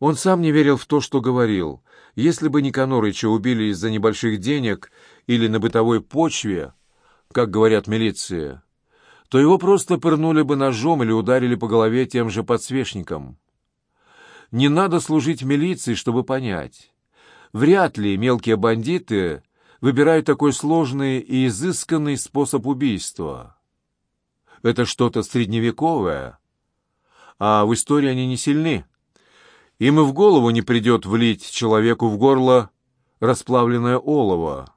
Он сам не верил в то, что говорил. Если бы Никанорыча убили из-за небольших денег или на бытовой почве, как говорят милиции, то его просто пырнули бы ножом или ударили по голове тем же подсвечником. Не надо служить милиции, чтобы понять. Вряд ли мелкие бандиты выбирают такой сложный и изысканный способ убийства. Это что-то средневековое, а в истории они не сильны. Им и в голову не придет влить человеку в горло расплавленное олово.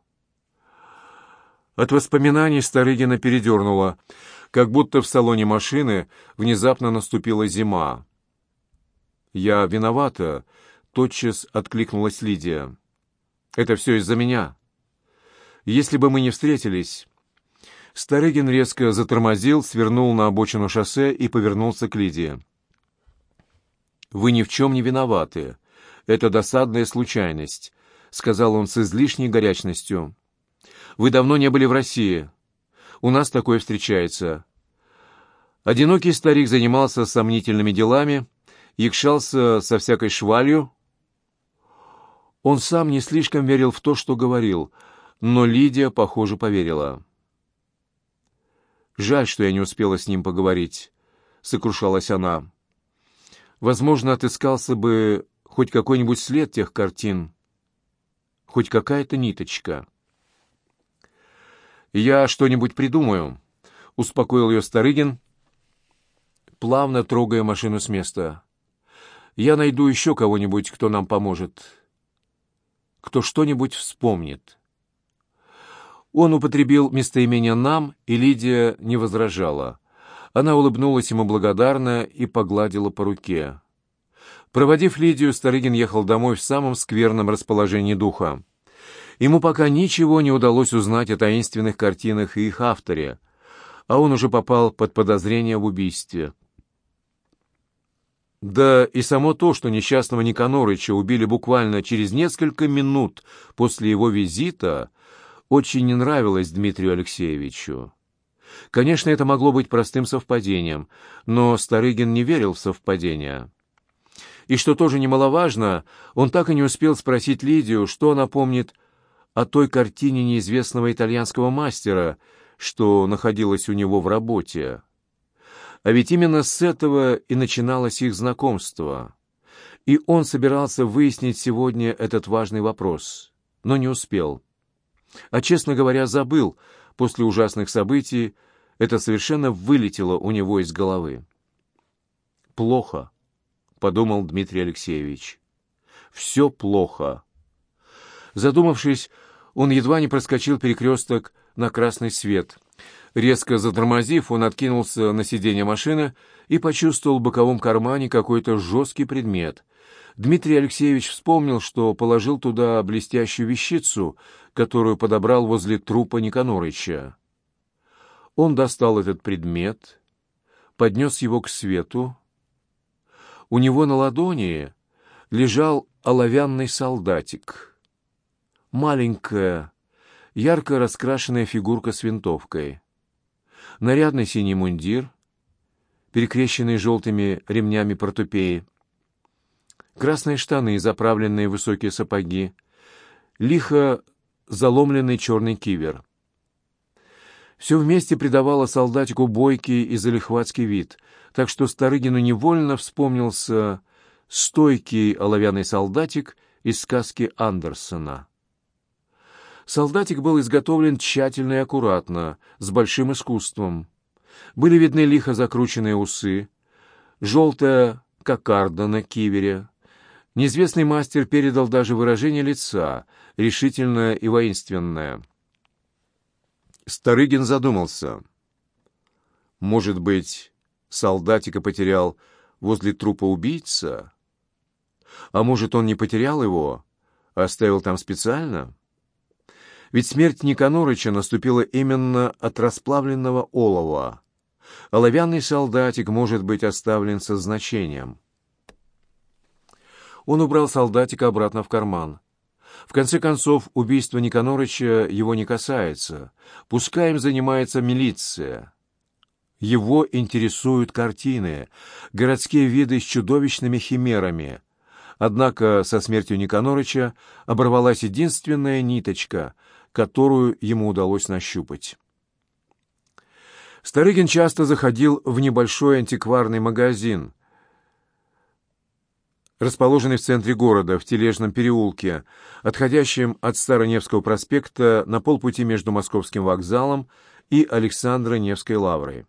От воспоминаний Старыгина передернуло, как будто в салоне машины внезапно наступила зима. «Я виновата», — тотчас откликнулась Лидия. «Это все из-за меня. Если бы мы не встретились...» Старыгин резко затормозил, свернул на обочину шоссе и повернулся к Лидии. «Вы ни в чем не виноваты. Это досадная случайность», — сказал он с излишней горячностью. «Вы давно не были в России. У нас такое встречается». Одинокий старик занимался сомнительными делами, якшался со всякой швалью. Он сам не слишком верил в то, что говорил, но Лидия, похоже, поверила. «Жаль, что я не успела с ним поговорить», — сокрушалась она. «Возможно, отыскался бы хоть какой-нибудь след тех картин, хоть какая-то ниточка». «Я что-нибудь придумаю», — успокоил ее Старыгин, плавно трогая машину с места. Я найду еще кого-нибудь, кто нам поможет. Кто что-нибудь вспомнит. Он употребил местоимение «нам», и Лидия не возражала. Она улыбнулась ему благодарно и погладила по руке. Проводив Лидию, Старыгин ехал домой в самом скверном расположении духа. Ему пока ничего не удалось узнать о таинственных картинах и их авторе, а он уже попал под подозрение в убийстве. Да и само то, что несчастного Никанорыча убили буквально через несколько минут после его визита, очень не нравилось Дмитрию Алексеевичу. Конечно, это могло быть простым совпадением, но Старыгин не верил в совпадения. И что тоже немаловажно, он так и не успел спросить Лидию, что она помнит о той картине неизвестного итальянского мастера, что находилась у него в работе. А ведь именно с этого и начиналось их знакомство. И он собирался выяснить сегодня этот важный вопрос, но не успел. А, честно говоря, забыл. После ужасных событий это совершенно вылетело у него из головы. «Плохо», — подумал Дмитрий Алексеевич. «Все плохо». Задумавшись, он едва не проскочил перекресток на красный свет. Резко затормозив, он откинулся на сиденье машины и почувствовал в боковом кармане какой-то жесткий предмет. Дмитрий Алексеевич вспомнил, что положил туда блестящую вещицу, которую подобрал возле трупа Никанорыча. Он достал этот предмет, поднес его к свету. У него на ладони лежал оловянный солдатик. Маленькая, ярко раскрашенная фигурка с винтовкой нарядный синий мундир, перекрещенный желтыми ремнями портупеи, красные штаны, заправленные высокие сапоги, лихо заломленный черный кивер. Все вместе придавало солдатику бойкий и залихватский вид, так что Старыгину невольно вспомнился стойкий оловянный солдатик из сказки Андерсона. Солдатик был изготовлен тщательно и аккуратно, с большим искусством. Были видны лихо закрученные усы, желтая кокарда на кивере. Неизвестный мастер передал даже выражение лица, решительное и воинственное. Старыгин задумался. Может быть, солдатика потерял возле трупа убийца? А может, он не потерял его, а оставил там специально? Ведь смерть Никанорыча наступила именно от расплавленного олова. Оловянный солдатик может быть оставлен со значением. Он убрал солдатика обратно в карман. В конце концов, убийство Никанорыча его не касается. Пускай им занимается милиция. Его интересуют картины, городские виды с чудовищными химерами, Однако со смертью Никанорыча оборвалась единственная ниточка, которую ему удалось нащупать. Старыгин часто заходил в небольшой антикварный магазин, расположенный в центре города, в Тележном переулке, отходящем от Староневского проспекта на полпути между Московским вокзалом и Александро-Невской лаврой.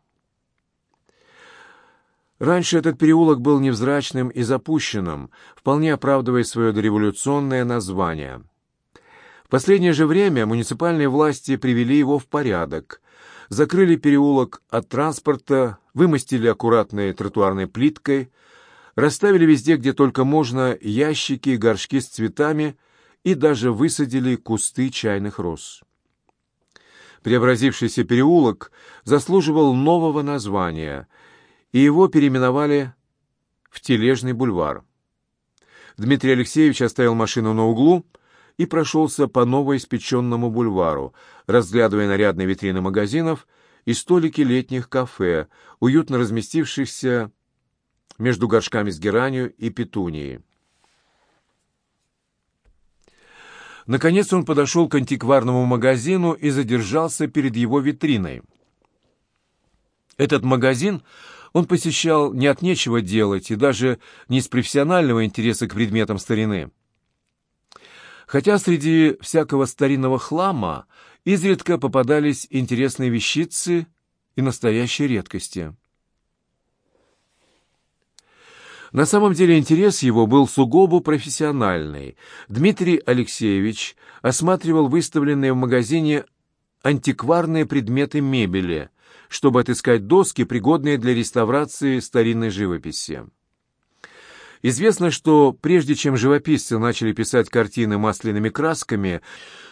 Раньше этот переулок был невзрачным и запущенным, вполне оправдывая свое дореволюционное название. В последнее же время муниципальные власти привели его в порядок, закрыли переулок от транспорта, вымостили аккуратной тротуарной плиткой, расставили везде, где только можно, ящики и горшки с цветами и даже высадили кусты чайных роз. Преобразившийся переулок заслуживал нового названия, и его переименовали в Тележный бульвар. Дмитрий Алексеевич оставил машину на углу и прошелся по новоиспеченному бульвару, разглядывая нарядные витрины магазинов и столики летних кафе, уютно разместившихся между горшками с геранью и петунией. Наконец он подошел к антикварному магазину и задержался перед его витриной. Этот магазин он посещал не от нечего делать и даже не из профессионального интереса к предметам старины. Хотя среди всякого старинного хлама изредка попадались интересные вещицы и настоящие редкости. На самом деле интерес его был сугубо профессиональный. Дмитрий Алексеевич осматривал выставленные в магазине антикварные предметы мебели, чтобы отыскать доски, пригодные для реставрации старинной живописи. Известно, что прежде чем живописцы начали писать картины масляными красками,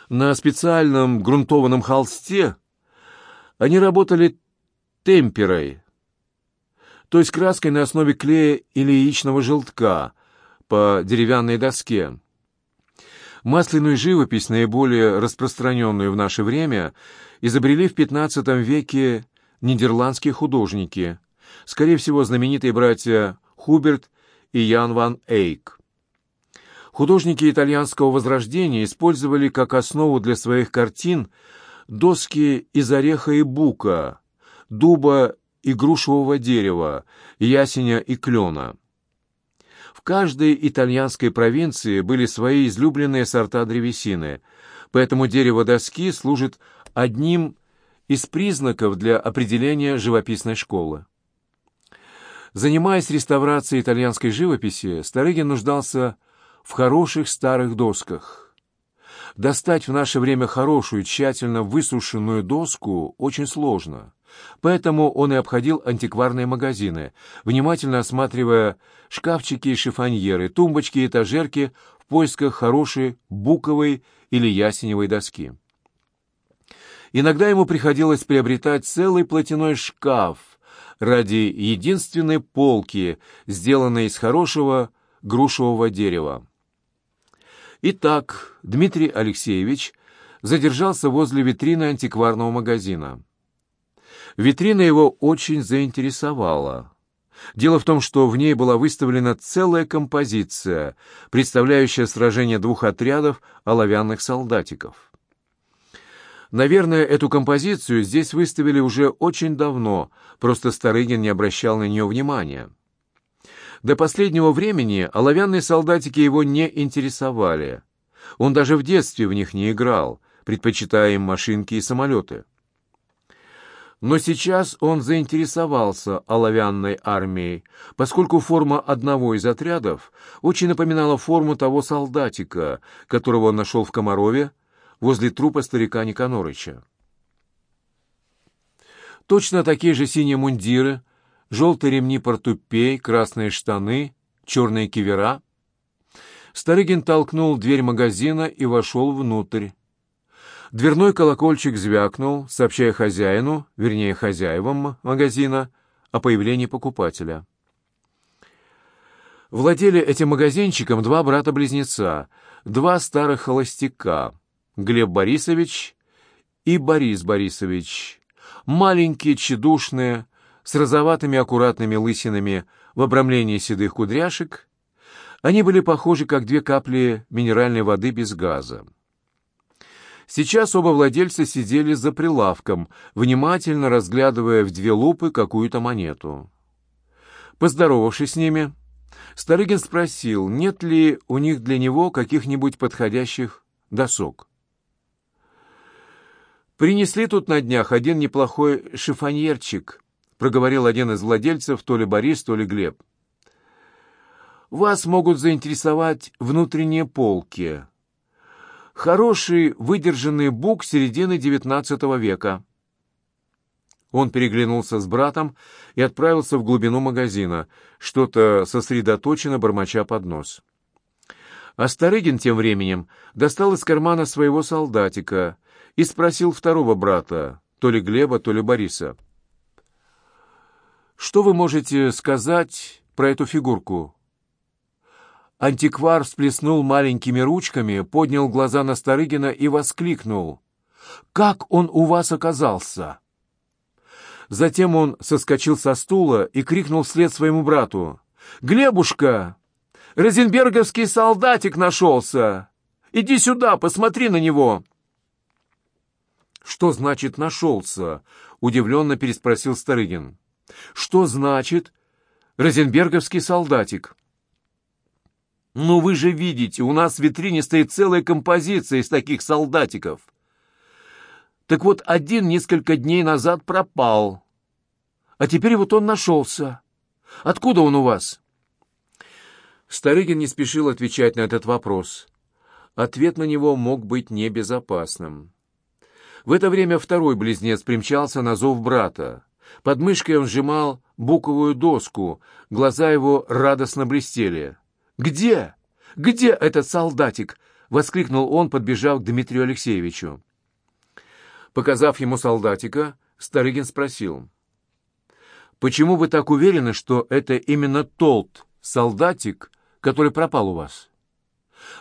на специальном грунтованном холсте они работали темперой, то есть краской на основе клея или яичного желтка по деревянной доске. Масляную живопись, наиболее распространенную в наше время, изобрели в XV веке нидерландские художники, скорее всего, знаменитые братья Хуберт и Ян ван Эйк. Художники итальянского возрождения использовали как основу для своих картин доски из ореха и бука, дуба и грушевого дерева, ясеня и клена. В каждой итальянской провинции были свои излюбленные сорта древесины, поэтому дерево доски служит одним из признаков для определения живописной школы. Занимаясь реставрацией итальянской живописи, Старыгин нуждался в хороших старых досках. Достать в наше время хорошую, тщательно высушенную доску очень сложно. Поэтому он и обходил антикварные магазины, внимательно осматривая шкафчики и шифоньеры, тумбочки и этажерки в поисках хорошей буковой или ясеневой доски. Иногда ему приходилось приобретать целый платяной шкаф ради единственной полки, сделанной из хорошего грушевого дерева. Итак, Дмитрий Алексеевич задержался возле витрины антикварного магазина. Витрина его очень заинтересовала. Дело в том, что в ней была выставлена целая композиция, представляющая сражение двух отрядов оловянных солдатиков. Наверное, эту композицию здесь выставили уже очень давно, просто Старыгин не обращал на нее внимания. До последнего времени оловянные солдатики его не интересовали. Он даже в детстве в них не играл, предпочитая им машинки и самолеты. Но сейчас он заинтересовался оловянной армией, поскольку форма одного из отрядов очень напоминала форму того солдатика, которого он нашел в Комарове возле трупа старика Никанорыча. Точно такие же синие мундиры желтые ремни портупей, красные штаны, черные кивера. Старыгин толкнул дверь магазина и вошел внутрь. Дверной колокольчик звякнул, сообщая хозяину, вернее хозяевам магазина, о появлении покупателя. Владели этим магазинчиком два брата-близнеца, два старых холостяка, Глеб Борисович и Борис Борисович, маленькие, тщедушные, с розоватыми аккуратными лысинами в обрамлении седых кудряшек, Они были похожи, как две капли минеральной воды без газа. Сейчас оба владельца сидели за прилавком, внимательно разглядывая в две лупы какую-то монету. Поздоровавшись с ними, Старыгин спросил, нет ли у них для него каких-нибудь подходящих досок. «Принесли тут на днях один неплохой шифоньерчик», — проговорил один из владельцев, то ли Борис, то ли Глеб. «Вас могут заинтересовать внутренние полки. Хороший выдержанный бук середины XIX века». Он переглянулся с братом и отправился в глубину магазина, что-то сосредоточенно бормоча под нос. А Старыгин тем временем достал из кармана своего солдатика и спросил второго брата, то ли Глеба, то ли Бориса. «Что вы можете сказать про эту фигурку?» Антиквар всплеснул маленькими ручками, поднял глаза на Старыгина и воскликнул. «Как он у вас оказался?» Затем он соскочил со стула и крикнул вслед своему брату. «Глебушка! Розенберговский солдатик нашелся! Иди сюда, посмотри на него!» «Что значит «нашелся»?» — удивленно переспросил Старыгин. «Что значит Розенберговский солдатик?» «Ну вы же видите, у нас в витрине стоит целая композиция из таких солдатиков. Так вот, один несколько дней назад пропал. А теперь вот он нашелся. Откуда он у вас?» Старыгин не спешил отвечать на этот вопрос. Ответ на него мог быть небезопасным. В это время второй близнец примчался на зов брата. Под мышкой он сжимал буковую доску, глаза его радостно блестели. «Где? Где этот солдатик?» — воскликнул он, подбежав к Дмитрию Алексеевичу. Показав ему солдатика, Старыгин спросил. «Почему вы так уверены, что это именно тот солдатик, который пропал у вас?»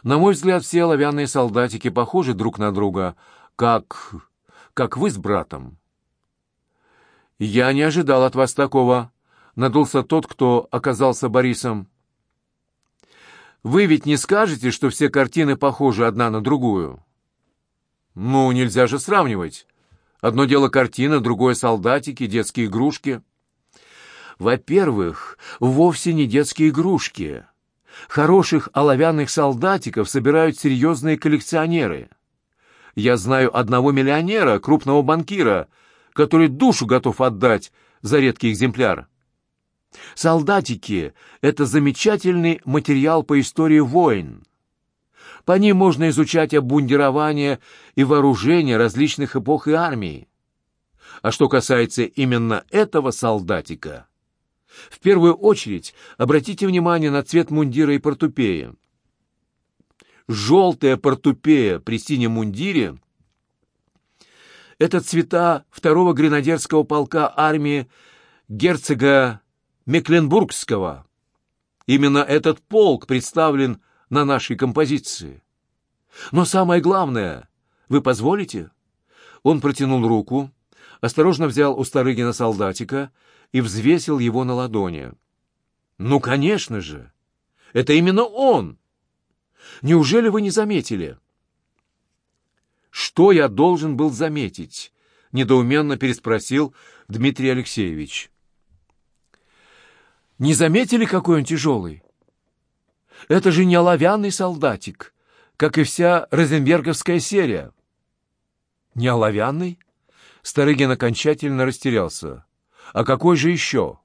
«На мой взгляд, все оловянные солдатики похожи друг на друга, как... как вы с братом». «Я не ожидал от вас такого», — надулся тот, кто оказался Борисом. «Вы ведь не скажете, что все картины похожи одна на другую?» Ну, нельзя же сравнивать. Одно дело картина, другое солдатики, детские игрушки. Во-первых, вовсе не детские игрушки. Хороших оловянных солдатиков собирают серьезные коллекционеры. Я знаю одного миллионера, крупного банкира, который душу готов отдать за редкий экземпляр. Солдатики — это замечательный материал по истории войн. По ним можно изучать обмундирование и вооружение различных эпох и армий. А что касается именно этого солдатика, в первую очередь обратите внимание на цвет мундира и портупея. Желтая портупея при синем мундире — это цвета второго гренадерского полка армии герцога Мекленбургского. Именно этот полк представлен на нашей композиции. Но самое главное, вы позволите? Он протянул руку, осторожно взял у Старыгина солдатика и взвесил его на ладони. Ну, конечно же! Это именно он! Неужели вы не заметили? Что я должен был заметить? Недоуменно переспросил Дмитрий Алексеевич. Не заметили, какой он тяжелый? Это же не оловянный солдатик, как и вся Розенберговская серия. Не оловянный? Старыгин окончательно растерялся. А какой же еще?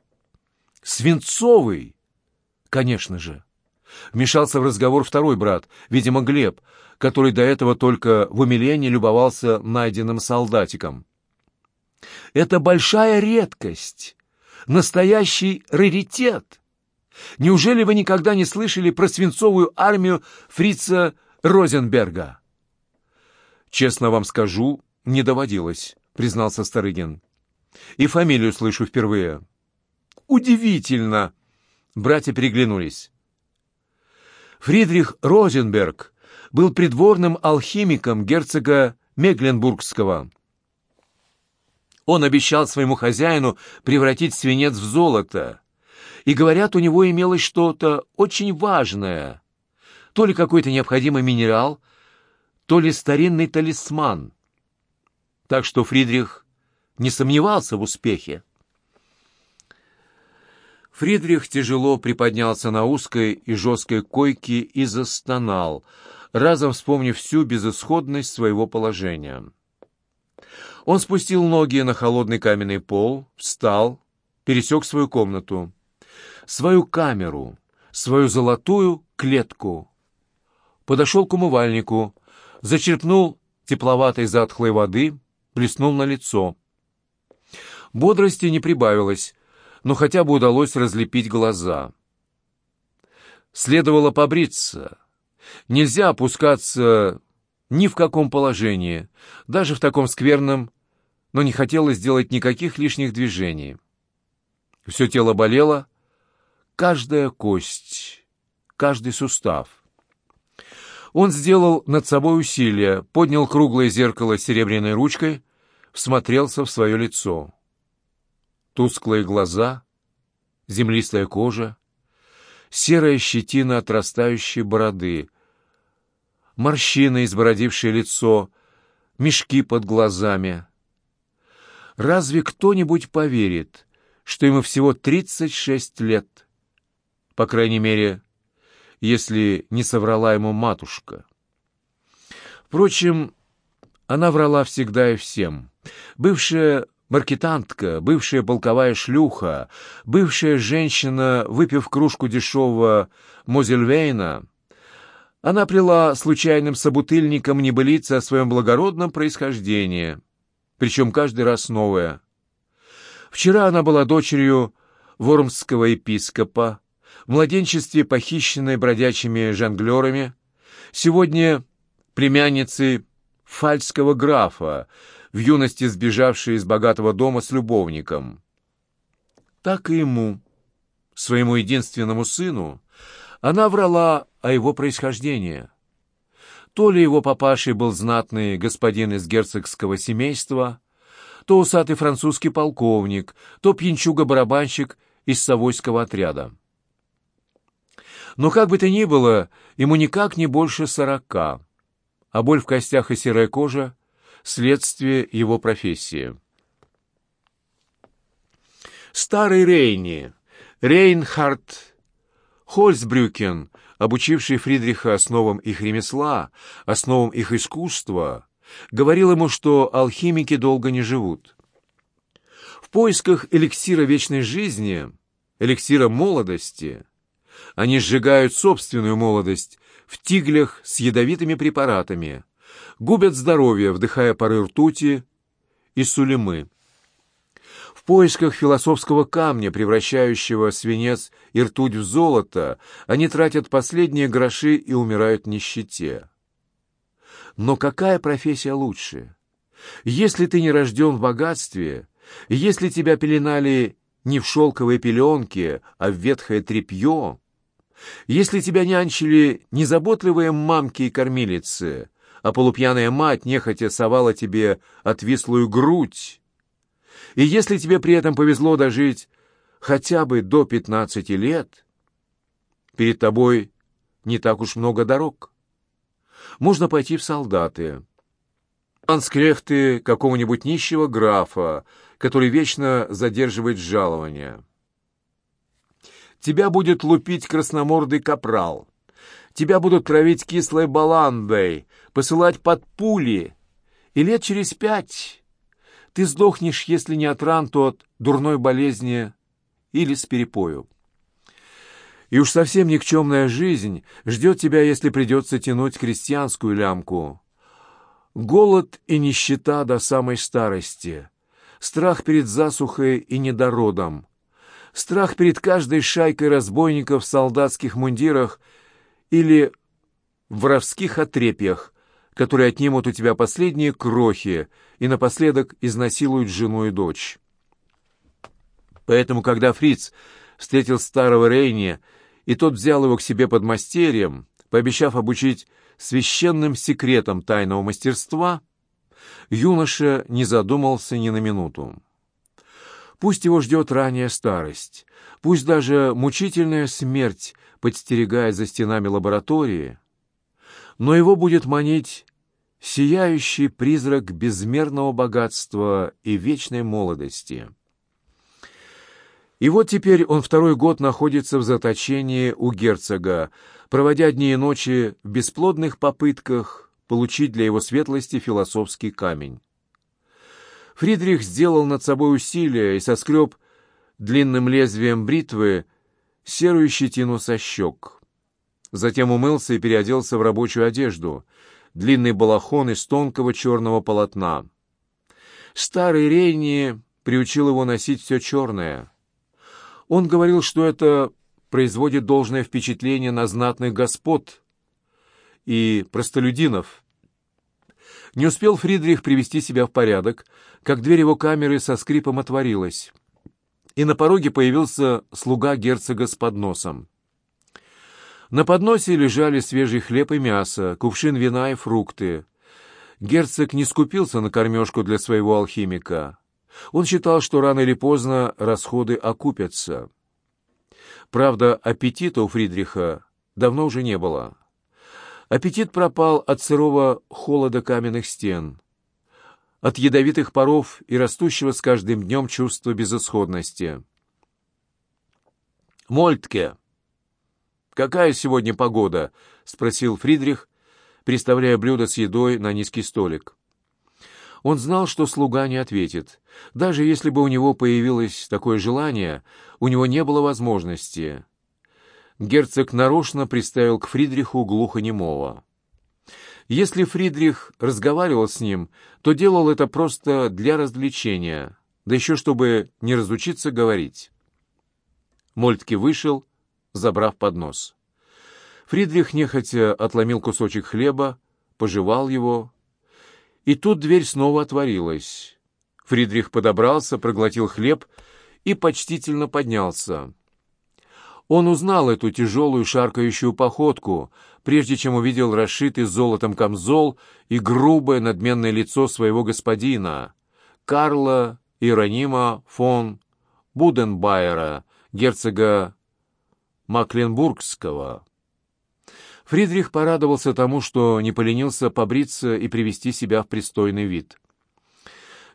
Свинцовый! Конечно же. Вмешался в разговор второй брат, видимо, Глеб, который до этого только в умилении любовался найденным солдатиком. Это большая редкость, настоящий раритет. Неужели вы никогда не слышали про свинцовую армию фрица Розенберга? Честно вам скажу, не доводилось, признался Старыгин. И фамилию слышу впервые. Удивительно! Братья переглянулись. Фридрих Розенберг был придворным алхимиком герцога Мегленбургского. Он обещал своему хозяину превратить свинец в золото, И, говорят, у него имелось что-то очень важное. То ли какой-то необходимый минерал, то ли старинный талисман. Так что Фридрих не сомневался в успехе. Фридрих тяжело приподнялся на узкой и жесткой койке и застонал, разом вспомнив всю безысходность своего положения. Он спустил ноги на холодный каменный пол, встал, пересек свою комнату, свою камеру, свою золотую клетку. Подошел к умывальнику, зачерпнул тепловатой затхлой воды, плеснул на лицо. Бодрости не прибавилось, но хотя бы удалось разлепить глаза. Следовало побриться. Нельзя опускаться ни в каком положении, даже в таком скверном, но не хотелось сделать никаких лишних движений. Все тело болело, каждая кость, каждый сустав. Он сделал над собой усилие, поднял круглое зеркало с серебряной ручкой, всмотрелся в свое лицо. Тусклые глаза, землистая кожа, серая щетина отрастающей бороды, морщины, избородившие лицо, мешки под глазами. Разве кто-нибудь поверит, что ему всего 36 лет? По крайней мере, если не соврала ему матушка. Впрочем, она врала всегда и всем. Бывшая маркетантка, бывшая полковая шлюха, бывшая женщина, выпив кружку дешевого Мозельвейна, она плела случайным собутыльникам небылицы о своем благородном происхождении, причем каждый раз новое. Вчера она была дочерью вормского епископа, в младенчестве похищенной бродячими жонглерами, сегодня племянницей фальского графа, в юности сбежавшей из богатого дома с любовником. Так и ему, своему единственному сыну, она врала о его происхождении. То ли его папашей был знатный господин из герцогского семейства, то усатый французский полковник, то пьянчуга-барабанщик из Савойского отряда. Но как бы то ни было, ему никак не больше сорока, а боль в костях и серая кожа — следствие его профессии. Старый Рейни, Рейнхард Хольцбрюкен, обучивший Фридриха основам их ремесла, основам их искусства, говорил ему, что алхимики долго не живут. В поисках эликсира вечной жизни, эликсира молодости, они сжигают собственную молодость в тиглях с ядовитыми препаратами, губят здоровье, вдыхая пары ртути и сулемы поисках философского камня, превращающего свинец и ртуть в золото, они тратят последние гроши и умирают в нищете. Но какая профессия лучше? Если ты не рожден в богатстве, если тебя пеленали не в шелковой пеленке, а в ветхое тряпье, если тебя нянчили не заботливые мамки и кормилицы, а полупьяная мать нехотя совала тебе отвислую грудь, и если тебе при этом повезло дожить хотя бы до пятнадцати лет, перед тобой не так уж много дорог. Можно пойти в солдаты. Анскрехты какого-нибудь нищего графа, который вечно задерживает жалование. Тебя будет лупить красномордый капрал. Тебя будут травить кислой баландой, посылать под пули. И лет через пять ты сдохнешь, если не от ран, то от дурной болезни или с перепою. И уж совсем никчемная жизнь ждет тебя, если придется тянуть крестьянскую лямку. Голод и нищета до самой старости, страх перед засухой и недородом, страх перед каждой шайкой разбойников в солдатских мундирах или в воровских отрепьях, которые отнимут у тебя последние крохи и напоследок изнасилуют жену и дочь. Поэтому, когда Фриц встретил старого Рейни, и тот взял его к себе под мастерьем, пообещав обучить священным секретам тайного мастерства, юноша не задумался ни на минуту. Пусть его ждет ранняя старость, пусть даже мучительная смерть подстерегает за стенами лаборатории, но его будет манить сияющий призрак безмерного богатства и вечной молодости. И вот теперь он второй год находится в заточении у герцога, проводя дни и ночи в бесплодных попытках получить для его светлости философский камень. Фридрих сделал над собой усилие и соскреб длинным лезвием бритвы серую щетину со щек. Затем умылся и переоделся в рабочую одежду, длинный балахон из тонкого черного полотна. Старый Рейни приучил его носить все черное. Он говорил, что это производит должное впечатление на знатных господ и простолюдинов, не успел Фридрих привести себя в порядок, как дверь его камеры со скрипом отворилась, и на пороге появился слуга герцога с подносом. На подносе лежали свежий хлеб и мясо, кувшин вина и фрукты. Герцог не скупился на кормежку для своего алхимика. Он считал, что рано или поздно расходы окупятся. Правда, аппетита у Фридриха давно уже не было. Аппетит пропал от сырого холода каменных стен, от ядовитых паров и растущего с каждым днем чувства безысходности. «Мольтке, какая сегодня погода?» — спросил Фридрих, приставляя блюдо с едой на низкий столик. Он знал, что слуга не ответит. Даже если бы у него появилось такое желание, у него не было возможности герцог нарочно приставил к Фридриху глухонемого. Если Фридрих разговаривал с ним, то делал это просто для развлечения, да еще чтобы не разучиться говорить. Мольтке вышел, забрав поднос. Фридрих нехотя отломил кусочек хлеба, пожевал его, и тут дверь снова отворилась. Фридрих подобрался, проглотил хлеб и почтительно поднялся. Он узнал эту тяжелую шаркающую походку, прежде чем увидел расшитый золотом камзол и грубое надменное лицо своего господина, Карла Иеронима фон Буденбайера, герцога Макленбургского. Фридрих порадовался тому, что не поленился побриться и привести себя в пристойный вид.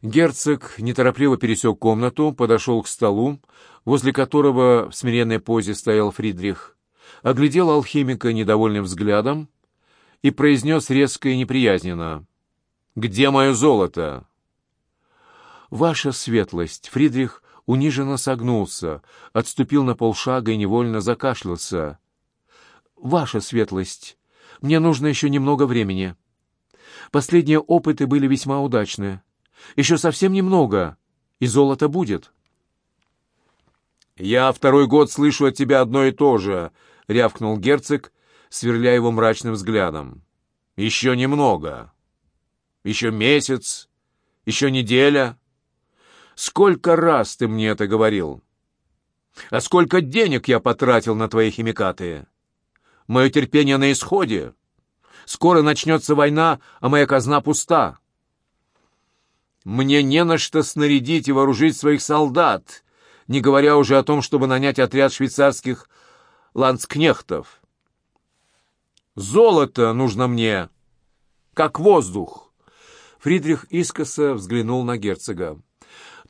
Герцог неторопливо пересек комнату, подошел к столу, возле которого в смиренной позе стоял Фридрих, оглядел алхимика недовольным взглядом и произнес резко и неприязненно. «Где мое золото?» «Ваша светлость!» Фридрих униженно согнулся, отступил на полшага и невольно закашлялся. «Ваша светлость! Мне нужно еще немного времени. Последние опыты были весьма удачны. Еще совсем немного, и золото будет». «Я второй год слышу от тебя одно и то же», — рявкнул герцог, сверля его мрачным взглядом. «Еще немного. Еще месяц. Еще неделя. Сколько раз ты мне это говорил? А сколько денег я потратил на твои химикаты? Мое терпение на исходе. Скоро начнется война, а моя казна пуста. Мне не на что снарядить и вооружить своих солдат, не говоря уже о том, чтобы нанять отряд швейцарских ланскнехтов. Золото нужно мне, как воздух. Фридрих искоса взглянул на герцога.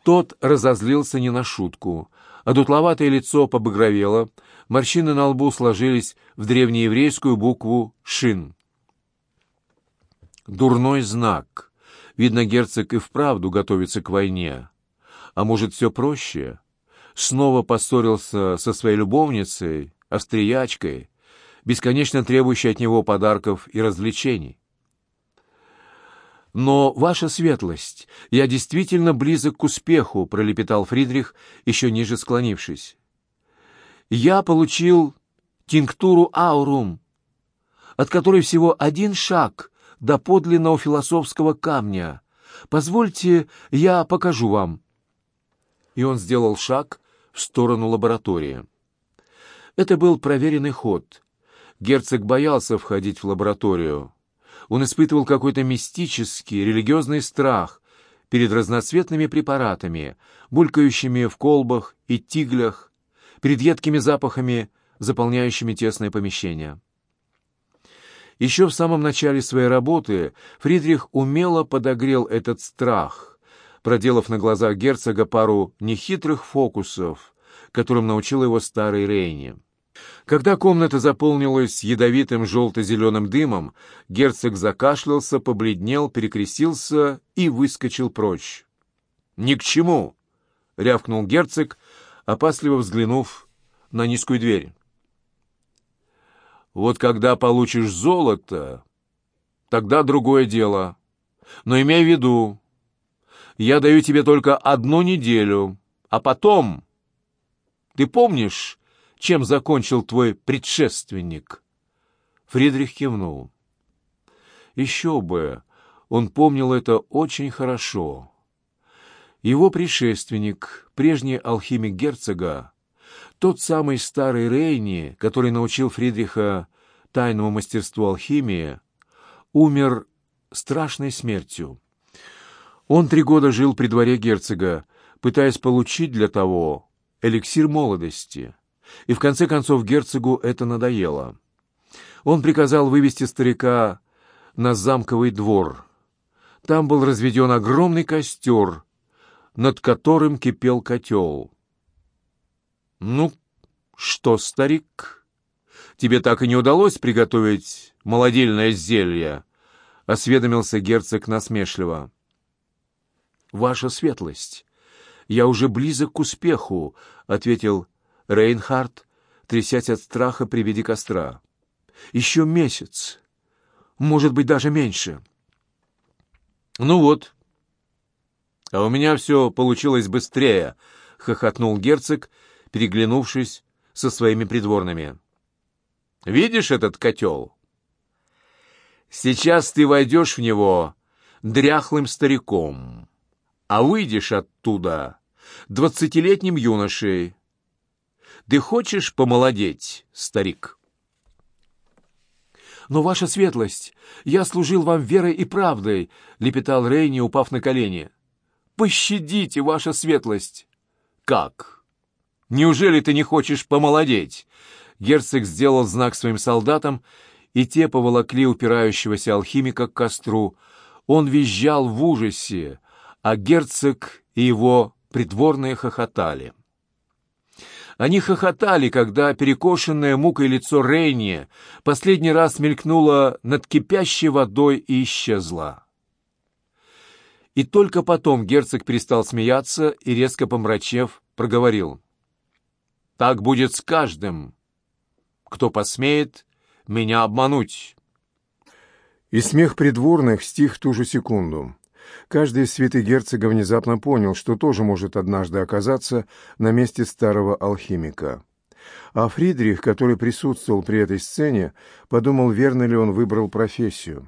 Тот разозлился не на шутку, а дутловатое лицо побагровело, морщины на лбу сложились в древнееврейскую букву «шин». Дурной знак. Видно, герцог и вправду готовится к войне. А может, все проще? снова поссорился со своей любовницей, австриячкой, бесконечно требующей от него подарков и развлечений. «Но, ваша светлость, я действительно близок к успеху», — пролепетал Фридрих, еще ниже склонившись. «Я получил тинктуру аурум, от которой всего один шаг до подлинного философского камня. Позвольте, я покажу вам». И он сделал шаг в сторону лаборатории. Это был проверенный ход. Герцог боялся входить в лабораторию. Он испытывал какой-то мистический, религиозный страх перед разноцветными препаратами, булькающими в колбах и тиглях, перед едкими запахами, заполняющими тесное помещение. Еще в самом начале своей работы Фридрих умело подогрел этот страх, проделав на глазах герцога пару нехитрых фокусов, которым научил его старый Рейни. Когда комната заполнилась ядовитым желто-зеленым дымом, герцог закашлялся, побледнел, перекрестился и выскочил прочь. «Ни к чему!» — рявкнул герцог, опасливо взглянув на низкую дверь. «Вот когда получишь золото, тогда другое дело. Но имей в виду, я даю тебе только одну неделю, а потом... Ты помнишь, чем закончил твой предшественник?» Фридрих кивнул. «Еще бы! Он помнил это очень хорошо. Его предшественник, прежний алхимик герцога, тот самый старый Рейни, который научил Фридриха тайному мастерству алхимии, умер страшной смертью. Он три года жил при дворе герцога, пытаясь получить для того эликсир молодости. И в конце концов герцогу это надоело. Он приказал вывести старика на замковый двор. Там был разведен огромный костер, над которым кипел котел. «Ну, что, старик, тебе так и не удалось приготовить молодильное зелье?» — осведомился герцог насмешливо. «Ваша светлость, я уже близок к успеху», — ответил Рейнхард, трясясь от страха при виде костра. «Еще месяц. Может быть, даже меньше». «Ну вот. А у меня все получилось быстрее», — хохотнул герцог, переглянувшись со своими придворными. «Видишь этот котел? Сейчас ты войдешь в него дряхлым стариком, а выйдешь оттуда двадцатилетним юношей, ты хочешь помолодеть, старик?» «Но, ваша светлость, я служил вам верой и правдой», — лепетал Рейни, упав на колени. «Пощадите, ваша светлость!» «Как? Неужели ты не хочешь помолодеть?» Герцог сделал знак своим солдатам, и те поволокли упирающегося алхимика к костру. Он визжал в ужасе, а герцог и его придворные хохотали. Они хохотали, когда перекошенное мукой лицо Рейни последний раз мелькнуло над кипящей водой и исчезло. И только потом герцог перестал смеяться и, резко помрачев, проговорил. «Так будет с каждым, кто посмеет меня обмануть». И смех придворных стих в ту же секунду. Каждый из святых герцога внезапно понял, что тоже может однажды оказаться на месте старого алхимика. А Фридрих, который присутствовал при этой сцене, подумал, верно ли он выбрал профессию.